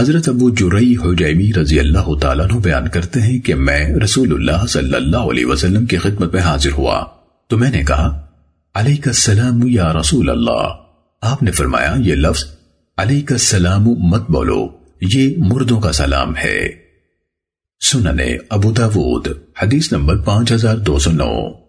حضرت ابو جرئی حجیمی رضی اللہ تعالیٰ عنہ بیان کرتے ہیں کہ میں رسول اللہ صلی اللہ علیہ وسلم کی خدمت میں حاضر ہوا۔ تو میں نے کہا علیہ السلام یا رسول اللہ۔ آپ نے فرمایا، یہ لفظ علیہ السلام مت بولو، یہ مردوں کا سلام ہے۔ سننے ابو داود، حدیث نمبر پانچ ہزار دو سو نو۔